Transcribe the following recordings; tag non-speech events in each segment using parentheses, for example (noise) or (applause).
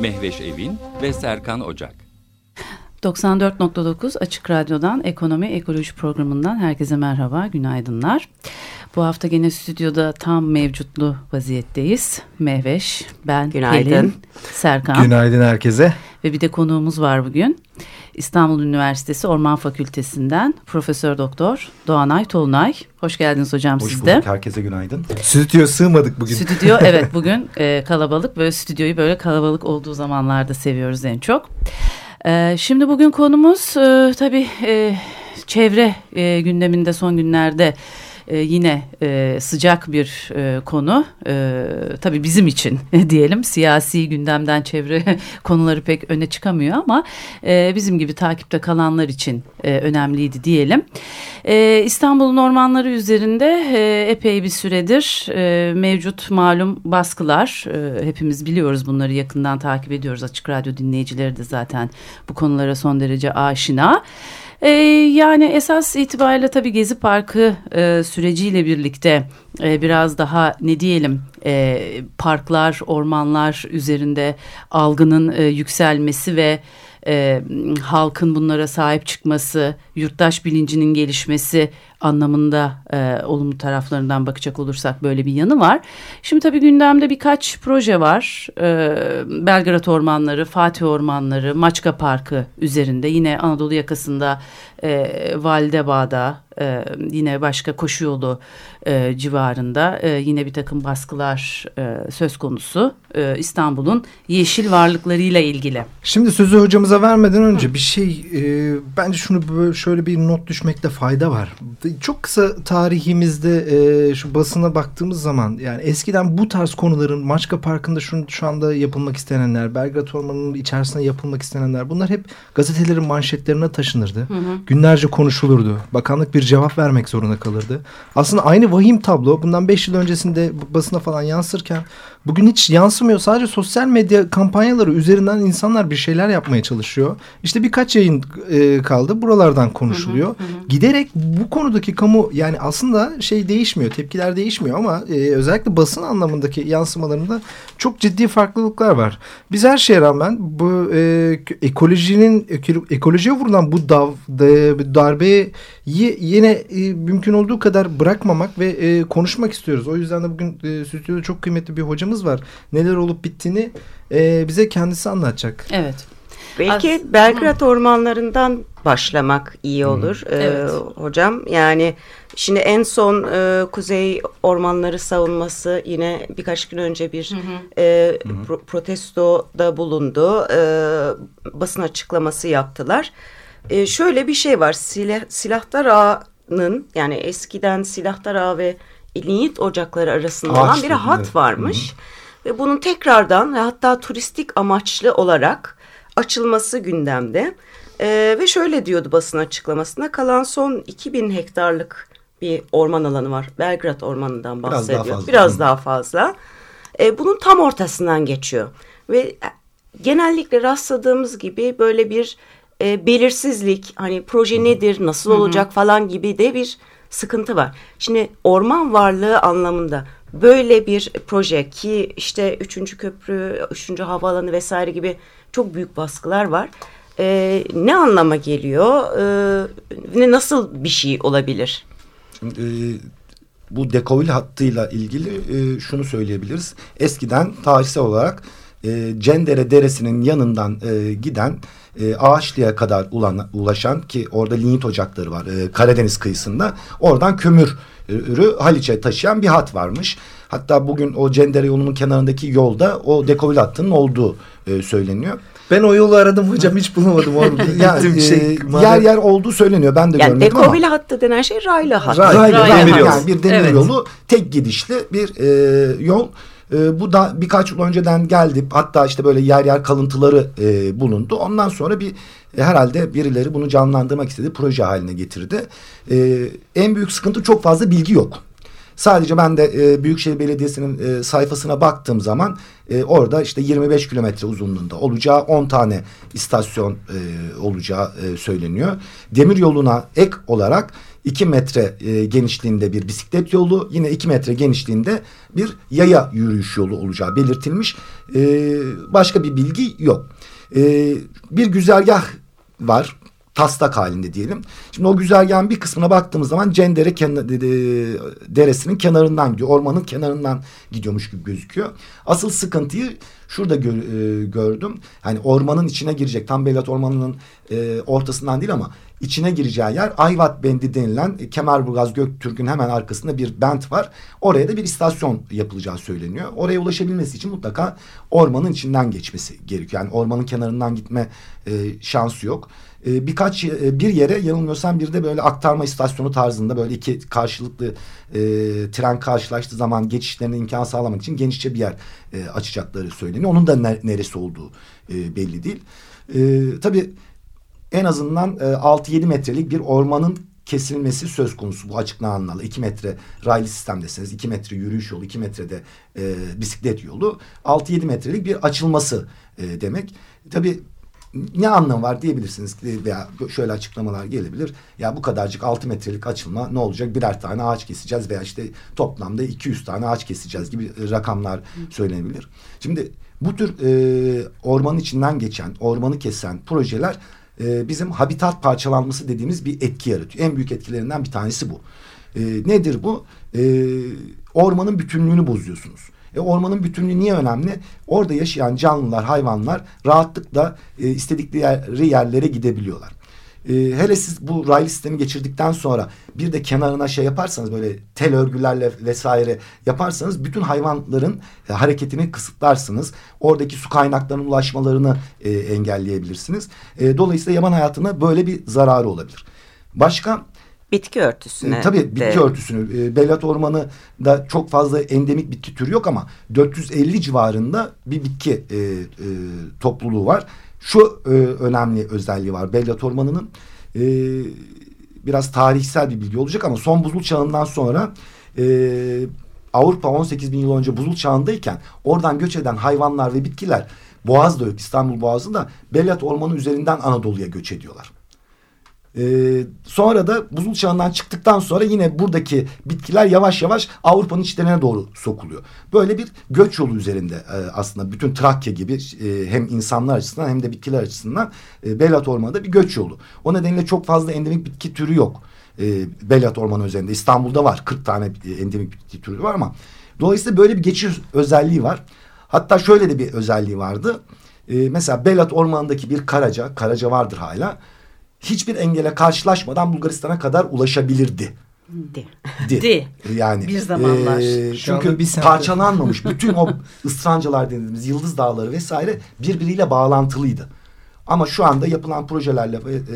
Mehveş Evin ve Serkan Ocak. 94.9 Açık Radyo'dan Ekonomi Ekoloji Programı'ndan herkese merhaba, günaydınlar. Bu hafta gene stüdyoda tam mevcutlu vaziyetteyiz. Mehveş, ben, Günaydın. Pelin, Serkan. Günaydın herkese. Ve bir de konuğumuz var bugün. İstanbul Üniversitesi Orman Fakültesinden Profesör Doktor Doğanay Tolunay. Hoş geldiniz hocam Hoş siz de. bulduk. Herkese günaydın. Stüdyoya sığmadık bugün. Stüdyo (laughs) evet bugün e, kalabalık. Böyle stüdyoyu böyle kalabalık olduğu zamanlarda seviyoruz en çok. E, şimdi bugün konumuz e, tabii e, çevre e, gündeminde son günlerde e, yine e, sıcak bir e, konu. E, tabii bizim için (laughs) diyelim siyasi gündemden çevre (laughs) konuları pek öne çıkamıyor ama e, bizim gibi takipte kalanlar için e, önemliydi diyelim. E, İstanbul'un ormanları üzerinde e, epey bir süredir e, mevcut malum baskılar. E, hepimiz biliyoruz bunları yakından takip ediyoruz. Açık Radyo dinleyicileri de zaten bu konulara son derece aşina. Ee, yani esas itibariyle tabii Gezi Parkı e, süreciyle birlikte e, biraz daha ne diyelim e, parklar, ormanlar üzerinde algının e, yükselmesi ve e, halkın bunlara sahip çıkması, yurttaş bilincinin gelişmesi anlamında e, olumlu taraflarından bakacak olursak böyle bir yanı var. Şimdi tabii gündemde birkaç proje var. E, Belgrad Ormanları, Fatih Ormanları, Maçka Parkı üzerinde yine Anadolu yakasında e, Validebağ'da e, yine başka koşu yolu e, civarında e, yine bir takım baskılar e, söz konusu e, İstanbul'un yeşil varlıklarıyla ilgili. Şimdi sözü hocamıza vermeden önce bir şey e, bence şunu böyle şöyle bir not düşmekte fayda var. Çok kısa tarihimizde e, şu basına baktığımız zaman yani eskiden bu tarz konuların Maçka Parkı'nda şu, şu anda yapılmak istenenler, Belgrad Ormanı'nın içerisinde yapılmak istenenler bunlar hep gazetelerin manşetlerine taşınırdı. Hı hı. Günlerce konuşulurdu. Bakanlık bir cevap vermek zorunda kalırdı. Aslında aynı vahim tablo bundan 5 yıl öncesinde basına falan yansırken bugün hiç yansımıyor. Sadece sosyal medya kampanyaları üzerinden insanlar bir şeyler yapmaya çalışıyor. İşte birkaç yayın e, kaldı. Buralardan konuşuluyor. Hı hı hı. Giderek bu konudaki kamu yani aslında şey değişmiyor. Tepkiler değişmiyor ama e, özellikle basın anlamındaki yansımalarında çok ciddi farklılıklar var. Biz her şeye rağmen bu e, ekolojinin ekolojiye vurulan bu dav, de, darbeyi yine e, mümkün olduğu kadar bırakmamak ve e, konuşmak istiyoruz. O yüzden de bugün e, stüdyoda çok kıymetli bir hocamız var. Neler olup bittiğini e, bize kendisi anlatacak. Evet. Belki Az, Belgrad hı. ormanlarından başlamak iyi olur hı. Ee, hocam. Yani şimdi en son e, Kuzey Ormanları savunması yine birkaç gün önce bir hı hı. E, Pro, protestoda bulundu. E, basın açıklaması yaptılar. E, şöyle bir şey var. Silah, silahtar ağının yani eskiden silahtar ağı ve lignit ocakları arasında Ağaçlı, olan bir hat evet. varmış. Hı hı. Ve bunun tekrardan ve hatta turistik amaçlı olarak açılması gündemde. E, ve şöyle diyordu basın açıklamasında kalan son 2000 hektarlık bir orman alanı var. Belgrad Ormanı'ndan bahsediyor. Biraz daha fazla. Biraz daha fazla. E, bunun tam ortasından geçiyor. Ve genellikle rastladığımız gibi böyle bir e, belirsizlik hani proje nedir nasıl olacak falan gibi de bir sıkıntı var. Şimdi orman varlığı anlamında böyle bir proje ki işte üçüncü köprü, üçüncü havaalanı vesaire gibi çok büyük baskılar var. E, ne anlama geliyor? E, nasıl bir şey olabilir? Şimdi, e, bu dekovil hattıyla ilgili e, şunu söyleyebiliriz. Eskiden tarihsel olarak e, Cendere Deresi'nin yanından e, giden e, Ağaçlı'ya kadar ulan, ulaşan ki orada lignit ocakları var e, Karadeniz kıyısında. Oradan kömür ürü Haliç'e taşıyan bir hat varmış. Hatta bugün o Cendere yolunun kenarındaki yolda o dekovil hattının olduğu e, söyleniyor. Ben o yolu aradım hocam hiç bulamadım orada. (laughs) yani, şey, e, yer yer olduğu söyleniyor ben de yani görmedim ama. Yani hattı denen şey raylı hat. Raylı, raylı, raylı, raylı yani bir demir evet. yolu tek gidişli bir e, yol E, bu da birkaç yıl önceden geldi. Hatta işte böyle yer yer kalıntıları e, bulundu. Ondan sonra bir e, herhalde birileri bunu canlandırmak istedi. Proje haline getirdi. E, en büyük sıkıntı çok fazla bilgi yok. Sadece ben de e, Büyükşehir Belediyesi'nin e, sayfasına baktığım zaman e, orada işte 25 kilometre uzunluğunda olacağı 10 tane istasyon e, olacağı e, söyleniyor. Demir yoluna ek olarak 2 metre e, genişliğinde bir bisiklet yolu yine 2 metre genişliğinde bir yaya yürüyüş yolu olacağı belirtilmiş. E, başka bir bilgi yok. E, bir güzergah var taslak halinde diyelim. Şimdi o güzergahın bir kısmına baktığımız zaman Cendere kenar, deresinin kenarından gidiyor. Ormanın kenarından gidiyormuş gibi gözüküyor. Asıl sıkıntıyı şurada gör, e, gördüm. Hani ormanın içine girecek. Tam Belat Ormanı'nın e, ortasından değil ama içine gireceği yer Ayvat Bendi denilen e, Kemerburgaz Göktürk'ün hemen arkasında bir bent var. Oraya da bir istasyon yapılacağı söyleniyor. Oraya ulaşabilmesi için mutlaka ormanın içinden geçmesi gerekiyor. Yani ormanın kenarından gitme e, şansı yok e, birkaç e, bir yere yanılmıyorsam bir de böyle aktarma istasyonu tarzında böyle iki karşılıklı e, tren karşılaştığı zaman geçişlerine imkan sağlamak için genişçe bir yer e, açacakları söyleniyor. Onun da neresi olduğu e, belli değil. E, tabii en azından e, 6-7 metrelik bir ormanın kesilmesi söz konusu bu açıklananlarla. 2 metre raylı sistemdesiniz. 2 metre yürüyüş yolu, 2 metrede e, bisiklet yolu. 6-7 metrelik bir açılması e, demek. Tabii ne anlamı var diyebilirsiniz veya şöyle açıklamalar gelebilir. Ya bu kadarcık 6 metrelik açılma ne olacak? Birer tane ağaç keseceğiz veya işte toplamda 200 tane ağaç keseceğiz gibi rakamlar söylenebilir. Şimdi bu tür e, ormanın içinden geçen, ormanı kesen projeler e, bizim habitat parçalanması dediğimiz bir etki yaratıyor. En büyük etkilerinden bir tanesi bu. E, nedir bu? E, ormanın bütünlüğünü bozuyorsunuz. E, ormanın bütünlüğü niye önemli? Orada yaşayan canlılar, hayvanlar rahatlıkla e, istedikleri yerlere gidebiliyorlar. E, hele siz bu raylı sistemi geçirdikten sonra bir de kenarına şey yaparsanız böyle tel örgülerle vesaire yaparsanız bütün hayvanların e, hareketini kısıtlarsınız. Oradaki su kaynaklarının ulaşmalarını e, engelleyebilirsiniz. E, dolayısıyla yaban hayatına böyle bir zararı olabilir. Başka Bitki örtüsüne. E, tabii bitki de. örtüsünü. E, Belat Ormanı da çok fazla endemik bitki türü yok ama 450 civarında bir bitki e, e, topluluğu var. Şu e, önemli özelliği var. Belat Ormanı'nın e, biraz tarihsel bir bilgi olacak ama son buzul çağından sonra e, Avrupa 18 bin yıl önce buzul çağındayken oradan göç eden hayvanlar ve bitkiler Boğaz'da yok İstanbul Boğazı'nda Belat Ormanı üzerinden Anadolu'ya göç ediyorlar. Ee, sonra da buzul çağından çıktıktan sonra yine buradaki bitkiler yavaş yavaş Avrupa'nın içlerine doğru sokuluyor. Böyle bir göç yolu üzerinde e, aslında bütün Trakya gibi e, hem insanlar açısından hem de bitkiler açısından e, Belat Ormanı'da bir göç yolu. O nedenle çok fazla endemik bitki türü yok. E, Belat Ormanı üzerinde İstanbul'da var 40 tane e, endemik bitki türü var ama dolayısıyla böyle bir geçiş özelliği var. Hatta şöyle de bir özelliği vardı. E, mesela Belat Ormanı'ndaki bir karaca, karaca vardır hala hiçbir engele karşılaşmadan Bulgaristan'a kadar ulaşabilirdi. Di. Di. Di. Yani bir zamanlar. E, çünkü bir parçalanmamış bütün o ıstrancalar dediğimiz Yıldız Dağları vesaire birbiriyle bağlantılıydı. Ama şu anda yapılan projelerle e,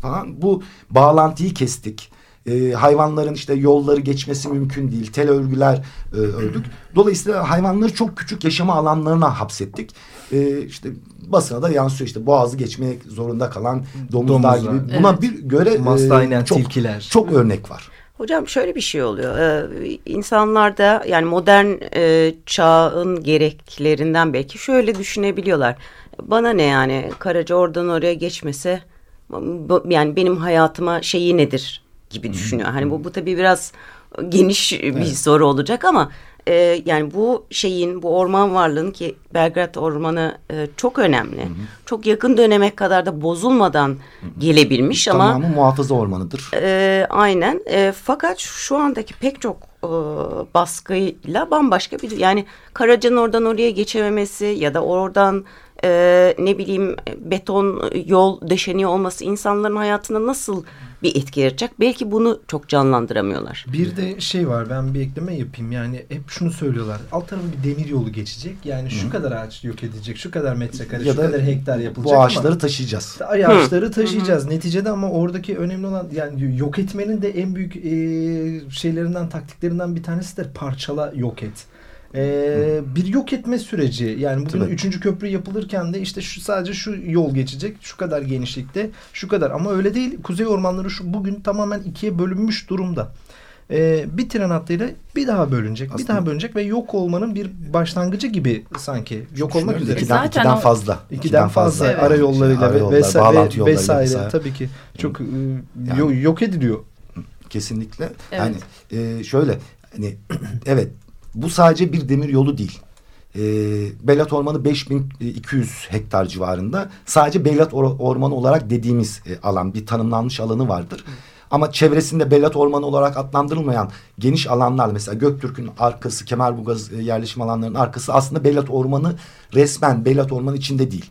falan bu bağlantıyı kestik. E, hayvanların işte yolları geçmesi mümkün değil. Tel örgüler e, ördük. Dolayısıyla hayvanları çok küçük yaşama alanlarına hapsettik. E, işte basına da yansıyor işte boğazı geçmek zorunda kalan domuzlar, domuzlar. gibi. Buna evet. bir göre e, çok, tilkiler. çok örnek var. Hocam şöyle bir şey oluyor. Ee, insanlarda yani modern e, çağın gereklerinden belki şöyle düşünebiliyorlar. Bana ne yani Karaca oradan oraya geçmese yani benim hayatıma şeyi nedir gibi düşünüyor. Hani bu bu tabii biraz geniş bir evet. soru olacak ama e, yani bu şeyin bu orman varlığının ki Belgrad Ormanı e, çok önemli. Hı hı. Çok yakın döneme kadar da bozulmadan hı hı. gelebilmiş Tamamı ama. Tamamı muhafaza ormanıdır. E, aynen e, fakat şu andaki pek çok e, baskıyla bambaşka bir yani Karaca'nın oradan oraya geçememesi ya da oradan e, ne bileyim beton yol döşeniği olması insanların hayatına nasıl bir etki yaratacak. Belki bunu çok canlandıramıyorlar. Bir de şey var ben bir ekleme yapayım. Yani hep şunu söylüyorlar. Alt tarafı bir demir yolu geçecek. Yani şu Hı. kadar ağaç yok edecek. Şu kadar metrekare, ya şu kadar hektar yapılacak. Bu ağaçları ama, taşıyacağız. Ağaçları taşıyacağız. Hı. Neticede ama oradaki önemli olan yani yok etmenin de en büyük e, şeylerinden taktiklerinden bir tanesi de parçala yok et. Ee, bir yok etme süreci yani bugün Tabii. üçüncü köprü yapılırken de işte şu sadece şu yol geçecek şu kadar genişlikte şu kadar ama öyle değil kuzey ormanları şu bugün tamamen ikiye bölünmüş durumda. Ee, bir tren hattıyla bir daha bölünecek bir Aslında- daha bölünecek ve yok olmanın bir başlangıcı gibi sanki yok olmak üzere. İkiden, Zaten ikiden o- fazla. İkiden fazla Evet. arayollarıyla ve Arayollar, vesaire, bağlantı yollarıyla vesaire vesaire. tabii ki çok e, Yani- yo- yok ediliyor. Kesinlikle. Evet. Yani e, şöyle hani (clears throat) evet bu sadece bir demir yolu değil. E, Belat Ormanı 5200 hektar civarında. Sadece Belat Or- Ormanı olarak dediğimiz e, alan bir tanımlanmış alanı vardır. Ama çevresinde Belat Ormanı olarak adlandırılmayan geniş alanlar mesela Göktürk'ün arkası, Kemerburgaz e, yerleşim alanlarının arkası aslında Belat Ormanı resmen Belat Ormanı içinde değil.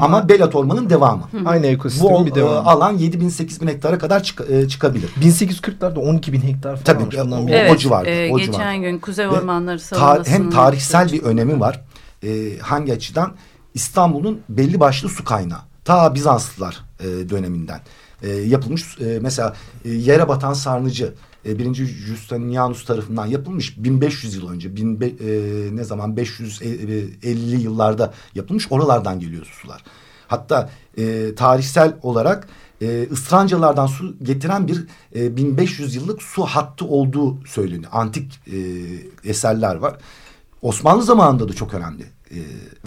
Ama, Belat Ormanı'nın devamı. Aynı Bu ekosistemin bir e, devamı. alan 7000-8000 hektara kadar çık- e, çıkabilir. 1840'larda 12 bin hektar falan. Tabii, Ondan o- bir- o Evet, civarda, e, o geçen civarda. gün Kuzey Ormanları Ta- savunmasının... hem tarihsel bir önemi var. E, hangi açıdan? İstanbul'un belli başlı su kaynağı. Ta Bizanslılar e, döneminden e, yapılmış. E, mesela e, yere batan sarnıcı e, birinci Justinianus tarafından yapılmış 1500 yıl önce. Bin, be- e, ne zaman 550 yıllarda yapılmış. Oralardan geliyor sular. Hatta e, tarihsel olarak e, ısrancalardan su getiren bir e, 1500 yıllık su hattı olduğu söyleniyor. Antik e, eserler var. Osmanlı zamanında da çok önemli. E,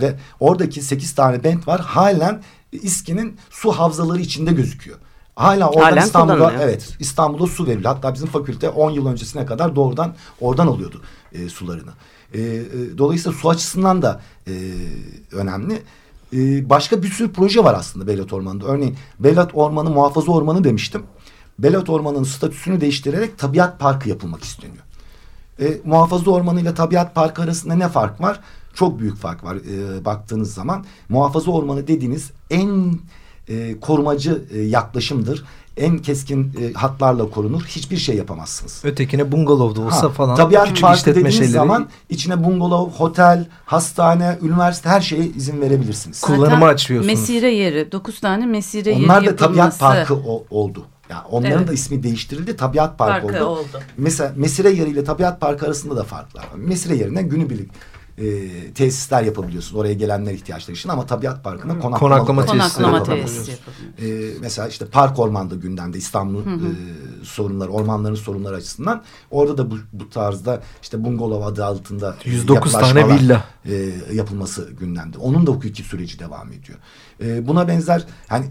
ve oradaki sekiz tane bent var. Halen İSKİ'nin su havzaları içinde gözüküyor. Hala oradan Halen İstanbul'a evet İstanbul'a su veriliyor. Hatta bizim fakülte 10 yıl öncesine kadar doğrudan oradan alıyordu e, sularını. E, e, dolayısıyla su açısından da e, önemli. E, başka bir sürü proje var aslında Belat Ormanı'nda. Örneğin Belat Ormanı Muhafaza Ormanı demiştim. Belat Ormanı'nın statüsünü değiştirerek tabiat parkı yapılmak isteniyor. E, muhafaza ormanı ile tabiat parkı arasında ne fark var? Çok büyük fark var e, baktığınız zaman. Muhafaza ormanı dediğiniz en e, korumacı e, yaklaşımdır. En keskin e, hatlarla korunur. Hiçbir şey yapamazsınız. Ötekine bungalov da olsa Ha, falan tabiat küçük parkı işletme dediğiniz şeyleri zaman içine bungalov, otel, hastane, üniversite her şeye izin verebilirsiniz. Kul- kullanıma açıyorsunuz. Mesire yeri. Dokuz tane mesire yeri Onlar da tabiat parkı o- oldu. Yani onların Evet. da ismi değiştirildi. Tabiat parkı, Parkı oldu. oldu. Mesela Mesire yeri ile tabiat parkı arasında da farklar var. Mesire yerine günübirlik e, tesisler yapabiliyorsunuz. Oraya gelenler ihtiyaçları için ama tabiat parkına konaklama, Konaklama tesisleri Konaklama tesisi yapılıyor. e, mesela işte park ormanda gündemde İstanbul'un e, sorunları, ormanların sorunları açısından. Orada da bu, bu tarzda işte bungalov adı altında e, 109 tane villa. e, yapılması gündemde. Onun da hukuki süreci devam ediyor. E, buna benzer yani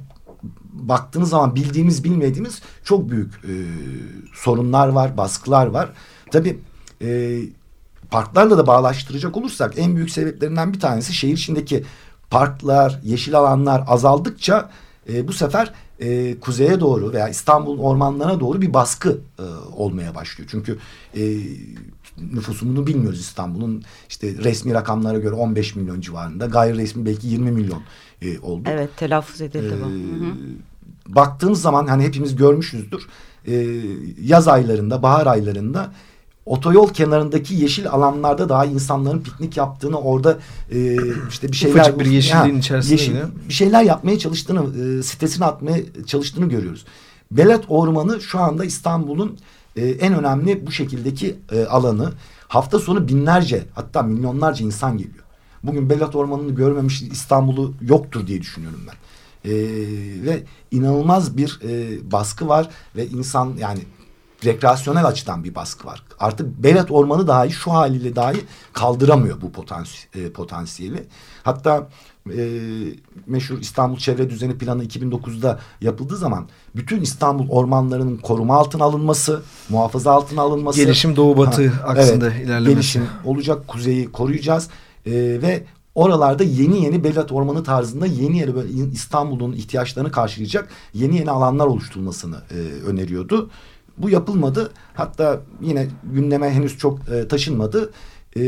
baktığınız zaman bildiğimiz bilmediğimiz çok büyük e, sorunlar var, baskılar var. Tabii e, parklarla da bağlaştıracak olursak en büyük sebeplerinden bir tanesi şehir içindeki parklar, yeşil alanlar azaldıkça e, bu sefer e, kuzeye doğru veya İstanbul'un ormanlarına doğru bir baskı e, olmaya başlıyor. Çünkü e, nüfusunu bilmiyoruz İstanbul'un işte resmi rakamlara göre 15 milyon civarında gayri resmi belki 20 milyon e, oldu. Evet telaffuz edildi bu. Ee, baktığımız zaman hani hepimiz görmüşüzdür. Ee, yaz aylarında, bahar aylarında otoyol kenarındaki yeşil alanlarda daha insanların piknik yaptığını orada e, işte bir şeyler Ufacık bir yeşilliğin içerisinde yeşil- bir şeyler yapmaya çalıştığını e, sitesine atmaya çalıştığını görüyoruz. Belat Ormanı şu anda İstanbul'un e, en önemli bu şekildeki e, alanı. Hafta sonu binlerce hatta milyonlarca insan geliyor. Bugün Belat Ormanı'nı görmemiş İstanbul'u yoktur diye düşünüyorum ben. E, ve inanılmaz bir e, baskı var ve insan yani rekreasyonel açıdan bir baskı var. Artık Belat Ormanı dahi şu haliyle dahi kaldıramıyor bu potansi- e, potansiyeli. Hatta e, meşhur İstanbul Çevre Düzeni Planı 2009'da yapıldığı zaman bütün İstanbul ormanlarının koruma altına alınması, muhafaza altına alınması. Gelişim doğu batı Ha, aksında evet, ilerlemesi. Gelişim olacak kuzeyi koruyacağız E, ve oralarda yeni yeni Belat Ormanı tarzında yeni yeni böyle İstanbul'un ihtiyaçlarını karşılayacak yeni yeni alanlar oluşturulmasını e, öneriyordu. Bu yapılmadı. Hatta yine gündeme henüz çok e, taşınmadı. E, e,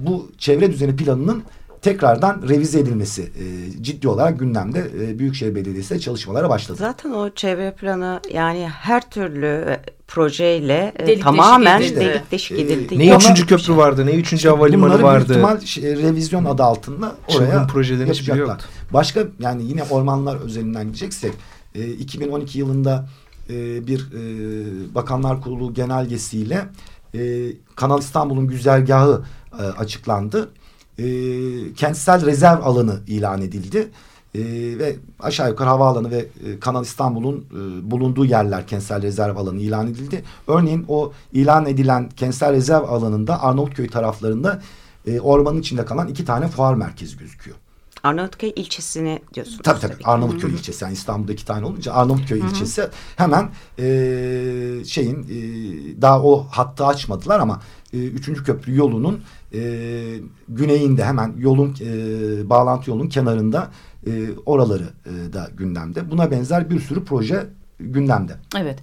bu çevre düzeni planının tekrardan revize edilmesi e, ciddi olarak gündemde e, Büyükşehir Belediyesi de çalışmalara başladı. Zaten o çevre planı yani her türlü e, projeyle e, Delik deşik tamamen edildi. delik deşik edildi. Ne Yok. üçüncü köprü vardı, ne üçüncü İşte havalimanı bunları vardı. büyük ihtimal şey, revizyon adı altında oraya projelerin yapacaklar. yoktu. Başka yani yine ormanlar özelinden gideceksek e, 2012 yılında e, bir e, Bakanlar Kurulu genelgesiyle e, Kanal İstanbul'un güzergahı e, açıklandı. E, kentsel rezerv alanı ilan edildi. E, ve aşağı yukarı havaalanı ve e, Kanal İstanbul'un e, bulunduğu yerler kentsel rezerv alanı ilan edildi. Örneğin o ilan edilen kentsel rezerv alanında Arnavutköy taraflarında e, ormanın içinde kalan iki tane fuar merkezi gözüküyor. Arnavutköy ilçesini diyorsunuz. Tabii tabii, Arnavutköy ilçesi yani İstanbul'da iki tane olunca Arnavutköy ilçesi hemen e, şeyin e, daha o hattı açmadılar ama e, üçüncü köprü yolunun e, güneyinde hemen yolun e, bağlantı yolunun kenarında e, oraları e, da gündemde. Buna benzer bir sürü proje gündemde. Evet.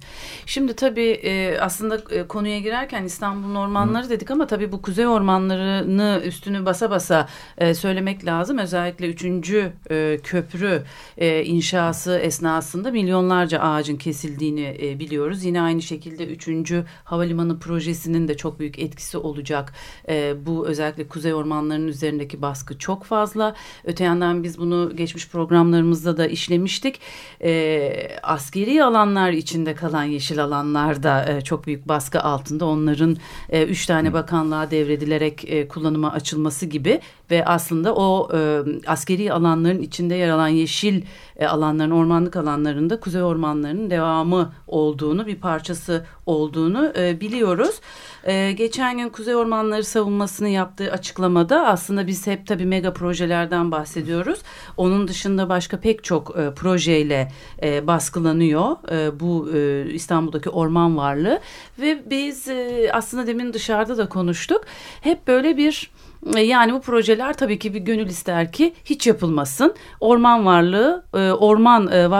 Şimdi tabii e, aslında e, konuya girerken İstanbul'un ormanları Hı. dedik ama tabii bu kuzey ormanlarını üstünü basa basa e, söylemek lazım. Özellikle üçüncü e, köprü e, inşası esnasında milyonlarca ağacın kesildiğini e, biliyoruz. Yine aynı şekilde üçüncü havalimanı projesinin de çok büyük etkisi olacak. E, bu özellikle kuzey ormanlarının üzerindeki baskı çok fazla. Öte yandan biz bunu geçmiş programlarımızda da işlemiştik. E, askeri alanlar içinde kalan yeşil alanlar da e, çok büyük baskı altında. Onların e, üç tane bakanlığa devredilerek e, kullanıma açılması gibi ve aslında o e, askeri alanların içinde yer alan yeşil e, alanların, ormanlık alanlarında kuzey ormanlarının devamı olduğunu, bir parçası olduğunu e, biliyoruz. E, geçen gün Kuzey Ormanları savunmasını yaptığı açıklamada aslında biz hep tabii mega projelerden bahsediyoruz. Onun dışında başka pek çok e, projeyle e, baskılanıyor e, bu e, İstanbul'daki orman varlığı ve biz e, aslında demin dışarıda da konuştuk. Hep böyle bir e, yani bu projeler tabii ki bir gönül ister ki hiç yapılmasın. Orman varlığı, e, orman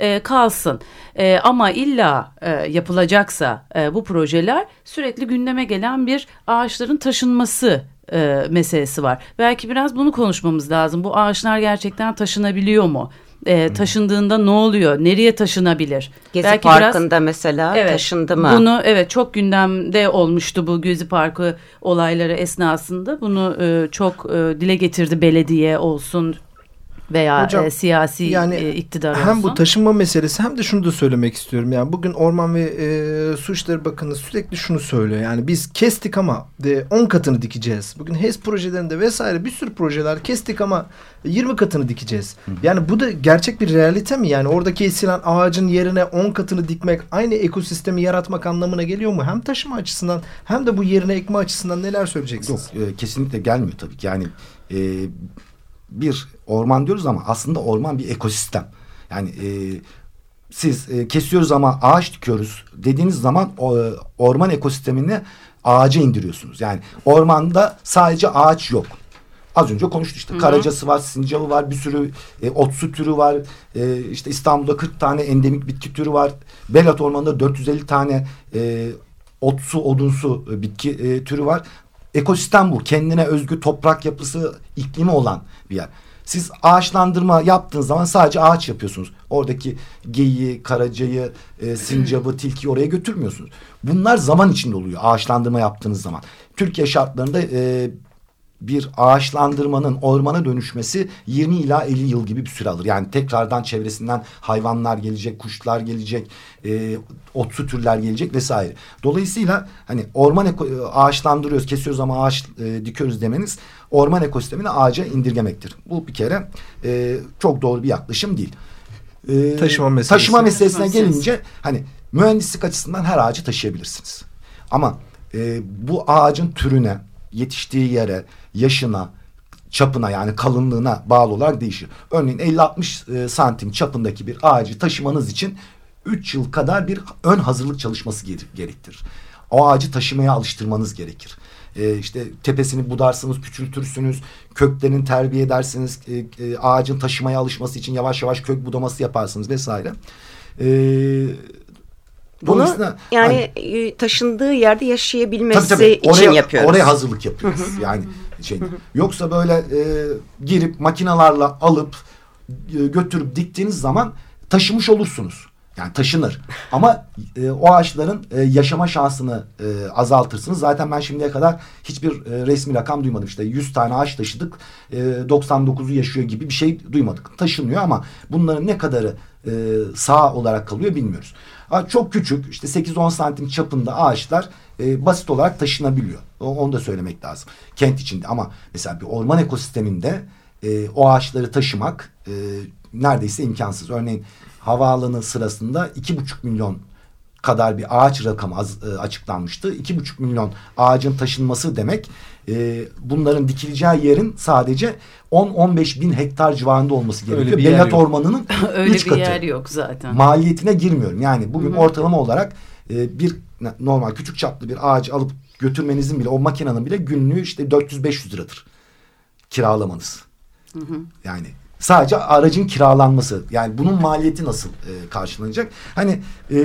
e, kalsın. ama illa yapılacaksa bu projeler sürekli gündeme gelen bir ağaçların taşınması meselesi var. Belki biraz bunu konuşmamız lazım. Bu ağaçlar gerçekten taşınabiliyor mu? e, taşındığında ne oluyor? Nereye taşınabilir? Gezi Belki Parkı'nda biraz, mesela evet, taşındı mı? Bunu evet çok gündemde olmuştu bu Gezi Parkı olayları esnasında. Bunu e, çok e, dile getirdi belediye olsun, veya Hocam, e, siyasi yani e, iktidar hem olsun. bu taşınma meselesi hem de şunu da söylemek istiyorum. Yani bugün Orman ve e, Su İşleri Bakanı sürekli şunu söylüyor. Yani biz kestik ama 10 katını dikeceğiz. Bugün HES projelerinde vesaire bir sürü projeler kestik ama 20 katını dikeceğiz. Hı. Yani bu da gerçek bir realite mi? Yani orada kesilen ağacın yerine 10 katını dikmek aynı ekosistemi yaratmak anlamına geliyor mu? Hem taşıma açısından hem de bu yerine ekme açısından neler söyleyeceksiniz? Yok e, kesinlikle gelmiyor tabii ki. Yani e, bir orman diyoruz ama aslında orman bir ekosistem. Yani e, siz e, kesiyoruz ama ağaç dikiyoruz dediğiniz zaman o, orman ekosistemini ağaca indiriyorsunuz. Yani ormanda sadece ağaç yok. Az önce konuştuk işte Hı -hı. karacası var, sincabı var, bir sürü e, otsu türü var. E, işte İstanbul'da 40 tane endemik bitki türü var. Belat Ormanı'nda 450 tane e, otsu, odunsu e, bitki e, türü var. Ekosistem bu. Kendine özgü toprak yapısı, iklimi olan bir yer. Siz ağaçlandırma yaptığınız zaman sadece ağaç yapıyorsunuz. Oradaki geyiği, karacayı, e, sincabı, tilkiyi oraya götürmüyorsunuz. Bunlar zaman içinde oluyor ağaçlandırma yaptığınız zaman. Türkiye şartlarında e, bir ağaçlandırmanın ormana dönüşmesi 20 ila 50 yıl gibi bir süre alır. Yani tekrardan çevresinden hayvanlar gelecek, kuşlar gelecek, e, otsu türler gelecek vesaire. Dolayısıyla hani orman eko, ağaçlandırıyoruz, kesiyoruz ama ağaç e, dikiyoruz demeniz orman ekosistemini ağaca indirgemektir. Bu bir kere e, çok doğru bir yaklaşım değil. E, taşıma meselesi. Taşıma meselesine gelince hani mühendislik açısından her ağacı taşıyabilirsiniz. Ama e, bu ağacın türüne, yetiştiği yere, yaşına, çapına yani kalınlığına bağlı olarak değişir. Örneğin 50-60 e, santim çapındaki bir ağacı taşımanız için 3 yıl kadar bir ön hazırlık çalışması gerektirir. O ağacı taşımaya alıştırmanız gerekir. Ee, işte tepesini budarsınız, küçültürsünüz, köklerini terbiye edersiniz, e, e, ağacın taşımaya alışması için yavaş yavaş kök budaması yaparsınız vesaire. Ee, bunu yani hani, taşındığı yerde yaşayabilmesi tabii, tabii, oraya, için yapıyoruz. Oraya hazırlık yapıyoruz. yani şey. Yoksa böyle e, girip makinalarla alıp e, götürüp diktiğiniz zaman taşımış olursunuz. Yani taşınır. Ama e, o ağaçların e, yaşama şansını e, azaltırsınız. Zaten ben şimdiye kadar hiçbir e, resmi rakam duymadım. İşte 100 tane ağaç taşıdık. E, 99'u yaşıyor gibi bir şey duymadık. Taşınıyor ama bunların ne kadarı e, sağ olarak kalıyor bilmiyoruz. Ha, çok küçük işte 8-10 santim çapında ağaçlar e, basit olarak taşınabiliyor. Onu da söylemek lazım. Kent içinde ama mesela bir orman ekosisteminde e, o ağaçları taşımak e, neredeyse imkansız. Örneğin havaalanı sırasında iki buçuk milyon kadar bir ağaç rakamı az, e, açıklanmıştı. İki buçuk milyon ağacın taşınması demek e, bunların dikileceği yerin sadece 10-15 bin hektar civarında olması gerekiyor. Belat Ormanı'nın (clears throat) Öyle üç bir katı. yer yok zaten. Maliyetine girmiyorum. Yani bugün ortalama olarak e, bir normal küçük çaplı bir ağacı alıp götürmenizin bile o makinenin bile günlüğü işte 400-500 liradır kiralamanız. Yani sadece aracın kiralanması yani bunun maliyeti nasıl e, karşılanacak? Hani e,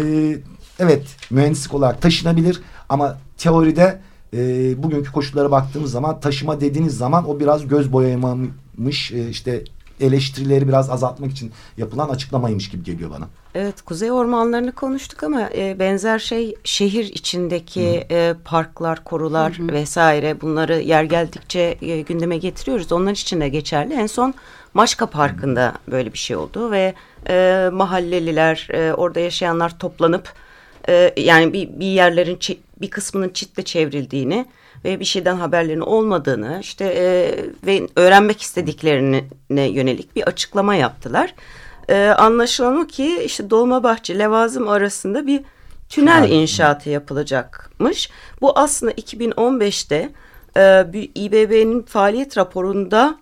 evet mühendislik olarak taşınabilir ama teoride e, bugünkü koşullara baktığımız zaman taşıma dediğiniz zaman o biraz göz boyamamış e, işte eleştirileri biraz azaltmak için yapılan açıklamaymış gibi geliyor bana. Evet, kuzey ormanlarını konuştuk ama e, benzer şey şehir içindeki e, parklar, korular vesaire bunları yer geldikçe e, gündeme getiriyoruz. Onlar için de geçerli. En son Maçka Parkı'nda böyle bir şey oldu ve e, mahalleliler, e, orada yaşayanlar toplanıp e, yani bir, bir yerlerin bir kısmının çitle çevrildiğini ve bir şeyden haberlerinin olmadığını işte e, ve öğrenmek istediklerine yönelik bir açıklama yaptılar. E, anlaşılan o ki işte Dolmabahçe Levazım arasında bir tünel inşaatı yapılacakmış. Bu aslında 2015'te e, İBB'nin faaliyet raporunda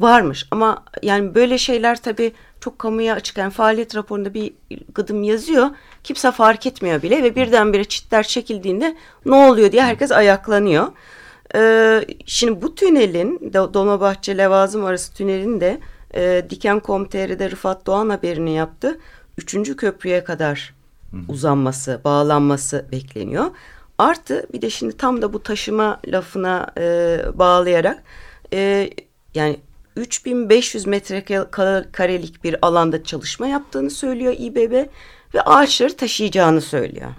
varmış ama yani böyle şeyler tabii çok kamuya açık yani faaliyet raporunda bir gıdım yazıyor kimse fark etmiyor bile ve birdenbire çitler çekildiğinde ne oluyor diye herkes ayaklanıyor. Ee, şimdi bu tünelin Do- Dolmabahçe Levazım arası tünelin de e, Diken.com.tr'de Rıfat Doğan haberini yaptı. Üçüncü köprüye kadar uzanması, bağlanması bekleniyor. Artı bir de şimdi tam da bu taşıma lafına e, bağlayarak e, yani 3500 metrekarelik bir alanda çalışma yaptığını söylüyor İBB ve ağaçları taşıyacağını söylüyor.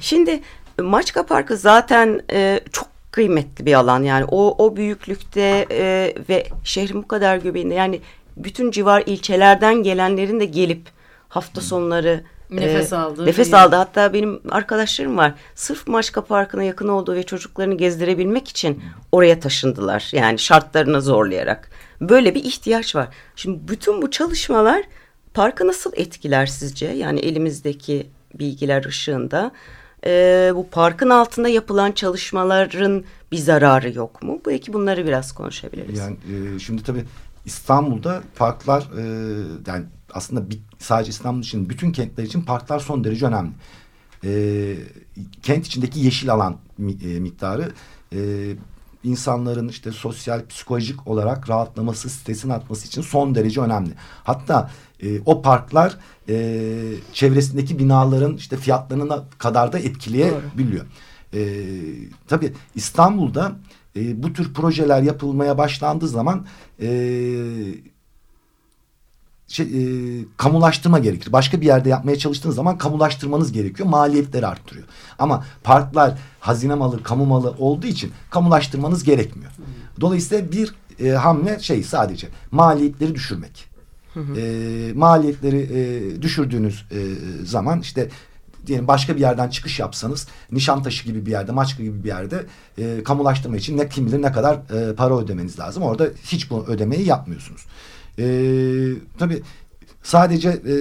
Şimdi Maçka Parkı zaten e, çok kıymetli bir alan yani o o büyüklükte e, ve şehrin bu kadar göbeğinde yani bütün civar ilçelerden gelenlerin de gelip hafta sonları Nefes e, aldığı nefes aldı. Hatta benim arkadaşlarım var. Sırf Maçka Parkı'na yakın olduğu ve çocuklarını gezdirebilmek için oraya taşındılar. Yani şartlarını zorlayarak. Böyle bir ihtiyaç var. Şimdi bütün bu çalışmalar parkı nasıl etkiler sizce? Yani elimizdeki bilgiler ışığında. Ee, bu parkın altında yapılan çalışmaların bir zararı yok mu? Belki bunları biraz konuşabiliriz. Yani e, şimdi tabii İstanbul'da parklar e, yani aslında bir, sadece İstanbul için bütün kentler için parklar son derece önemli. E, kent içindeki yeşil alan mi- e, miktarı e, insanların işte sosyal psikolojik olarak rahatlaması, stresin atması için son derece önemli. Hatta e, o parklar e, çevresindeki binaların işte fiyatlarına kadar da etkileyebiliyor. E, tabii İstanbul'da e, bu tür projeler yapılmaya başlandığı zaman e, şey, e, kamulaştırma gerekir. Başka bir yerde yapmaya çalıştığınız zaman kamulaştırmanız gerekiyor. Maliyetleri arttırıyor. Ama parklar hazine malı, kamu malı olduğu için kamulaştırmanız gerekmiyor. Dolayısıyla bir e, hamle şey sadece maliyetleri düşürmek. E, maliyetleri e, düşürdüğünüz e, zaman işte diyelim başka bir yerden çıkış yapsanız Nişantaşı gibi bir yerde, Maçka gibi bir yerde e, kamulaştırma için ne kim bilir ne kadar e, para ödemeniz lazım. Orada hiç bu ödemeyi yapmıyorsunuz. E, tabii sadece e,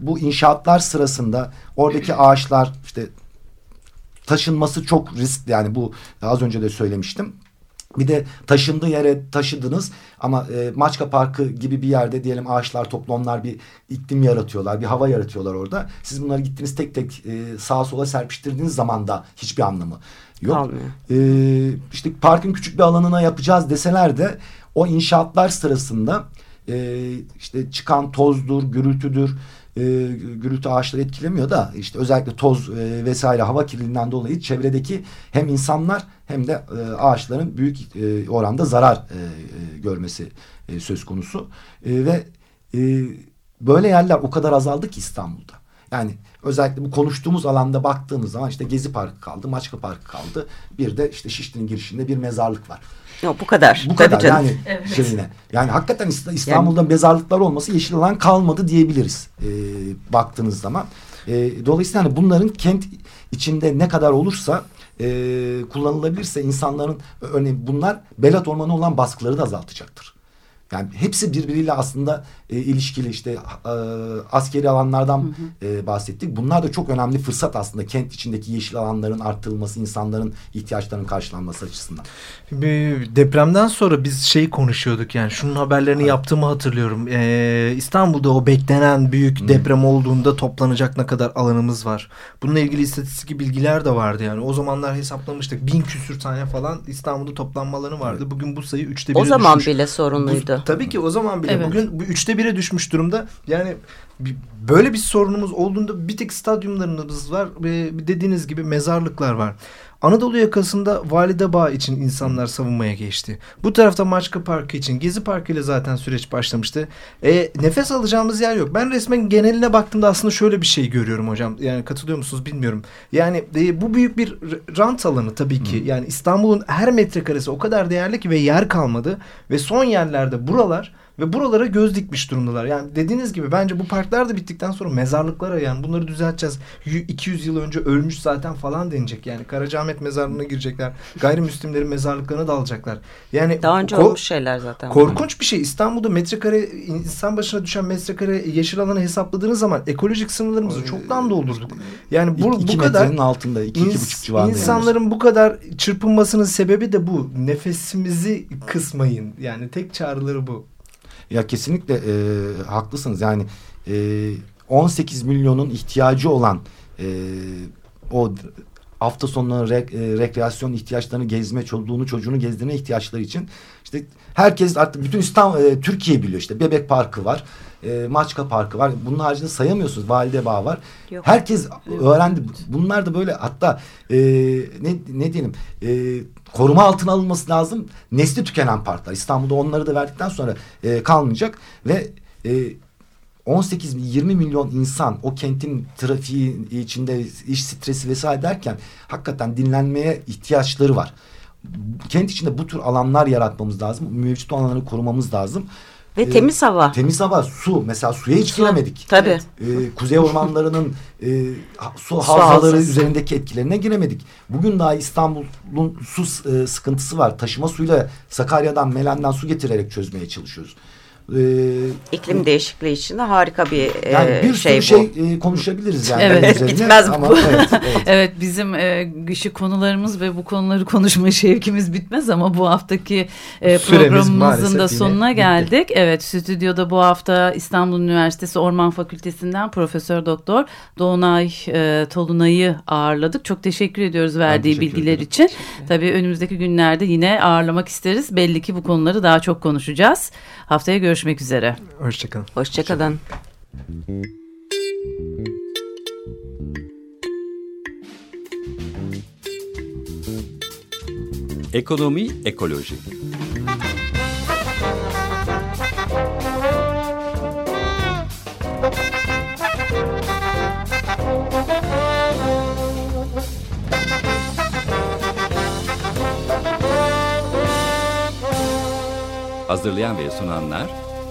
bu inşaatlar sırasında oradaki (clears throat) ağaçlar işte taşınması çok riskli yani bu az önce de söylemiştim. Bir de taşındığı yere taşıdınız ama e, Maçka Parkı gibi bir yerde diyelim ağaçlar toplamlar bir iklim yaratıyorlar, bir hava yaratıyorlar orada. Siz bunları gittiniz tek tek e, sağa sola serpiştirdiğiniz zaman da hiçbir anlamı yok. Kalmıyor. E, işte parkın küçük bir alanına yapacağız deseler de o inşaatlar sırasında e, işte çıkan tozdur, gürültüdür, e, gürültü ağaçları etkilemiyor da işte özellikle toz e, vesaire hava kirliliğinden dolayı çevredeki hem insanlar hem de e, ağaçların büyük e, oranda zarar e, e, görmesi e, söz konusu E, ve e, böyle yerler o kadar azaldı ki İstanbul'da. Yani özellikle bu konuştuğumuz alanda baktığımız zaman işte Gezi Parkı kaldı, Maçka Parkı kaldı. Bir de işte Şişli'nin girişinde bir mezarlık var. Yok bu kadar. Bu Tabii kadar canım. yani Evet. şeyine. Yani hakikaten İsta- İstanbul'da mezarlıklar olması yeşil alan kalmadı diyebiliriz e, baktığınız zaman. E, dolayısıyla hani bunların kent içinde ne kadar olursa e, kullanılabilirse insanların örneğin bunlar Belat Ormanı olan baskıları da azaltacaktır. Yani hepsi birbiriyle aslında e, ilişkili işte e, askeri alanlardan e, bahsettik. Bunlar da çok önemli fırsat aslında kent içindeki yeşil alanların arttırılması, insanların ihtiyaçlarının karşılanması açısından. Bir depremden sonra biz şeyi konuşuyorduk yani şunun haberlerini yaptığımı hatırlıyorum. Ee, İstanbul'da o beklenen büyük deprem olduğunda toplanacak ne kadar alanımız var. Bununla ilgili istatistik bilgiler de vardı yani. O zamanlar hesaplamıştık. Bin küsür tane falan İstanbul'da toplanma alanı vardı. Bugün bu sayı üçte bire O zaman düşmüş. bile sorunluydu. Bu- tabii ki o zaman bile. Evet. Bugün bu üçte bire düşmüş durumda. Yani böyle bir sorunumuz olduğunda bir tek stadyumlarımız var dediğiniz gibi mezarlıklar var. Anadolu yakasında Valide Bağ için insanlar savunmaya geçti. Bu tarafta Maçka Parkı için Gezi Parkı ile zaten süreç başlamıştı. E, nefes alacağımız yer yok. Ben resmen geneline baktığımda aslında şöyle bir şey görüyorum hocam. Yani katılıyor musunuz bilmiyorum. Yani e, bu büyük bir rant alanı tabii ki. Yani İstanbul'un her metrekaresi o kadar değerli ki ve yer kalmadı. Ve son yerlerde buralar ve buralara göz dikmiş durumdalar. Yani dediğiniz gibi bence bu parklar da bittikten sonra mezarlıklara yani bunları düzelteceğiz. Y- 200 yıl önce ölmüş zaten falan denecek. Yani Karacaahmet mezarlığına girecekler. Gayrimüslimlerin mezarlıklarına dalacaklar. Yani Daha önce olmuş şeyler zaten. Korkunç bir şey. İstanbul'da metrekare insan başına düşen metrekare yeşil alanı hesapladığınız zaman ekolojik sınırlarımızı çoktan doldurduk. Yani bu, İki bu kadar altında, iki, iki ins- buçuk civarında. yani. insanların bu kadar çırpınmasının sebebi de bu. Nefesimizi kısmayın. Yani tek çağrıları bu. Ya kesinlikle e, haklısınız. Yani e, 18 milyonun ihtiyacı olan e, o hafta sonları re- e, rekreasyon ihtiyaçlarını gezme, çoluğunu çocuğunu gezdirme ihtiyaçları için işte herkes artık bütün İstanbul, e, Türkiye biliyor işte Bebek Parkı var, e, Maçka Parkı var. Bunun haricinde sayamıyorsunuz. Valide Bağ var. Yok. Herkes öğrendi. Bunlar da böyle hatta e, ne, ne diyelim e, koruma altına alınması lazım. Nesli tükenen parklar. İstanbul'da onları da verdikten sonra e, kalmayacak ve e, 18-20 milyon insan o kentin trafiği içinde iş stresi vesaire derken hakikaten dinlenmeye ihtiyaçları var. Kent içinde bu tür alanlar yaratmamız lazım. Mevcut alanları korumamız lazım. Ve Ee, temiz hava. Temiz hava, su. Mesela suya hiç Su. giremedik. Tabii. Ee, kuzey ormanlarının e, su havzaları üzerindeki etkilerine giremedik. Bugün daha İstanbul'un su e, sıkıntısı var. Taşıma suyla Sakarya'dan, Melen'den su getirerek çözmeye çalışıyoruz. Ee, İklim değişikliği için de harika bir yani e, bir şey sürü bu. şey e, konuşabiliriz yani. Evet. üzerine. Bitmez bu. Ama evet, evet. (laughs) Evet bizim e, ışık konularımız ve bu konuları konuşma (laughs) şevkimiz bitmez ama bu haftaki e, Süremiz programımızın da sonuna bitti. geldik. Evet stüdyoda bu hafta İstanbul Üniversitesi Orman Fakültesinden Profesör Doktor Doğunay e, Tolunay'ı ağırladık. Çok teşekkür ediyoruz verdiği teşekkür bilgiler ederim. için. Tabii önümüzdeki günlerde yine ağırlamak isteriz. Belli ki bu konuları daha çok konuşacağız. Haftaya görüşmek üzere. Hoşçakalın. Hoşçakalın. Ekonomi, ekoloji. Hazırlayan ve sunanlar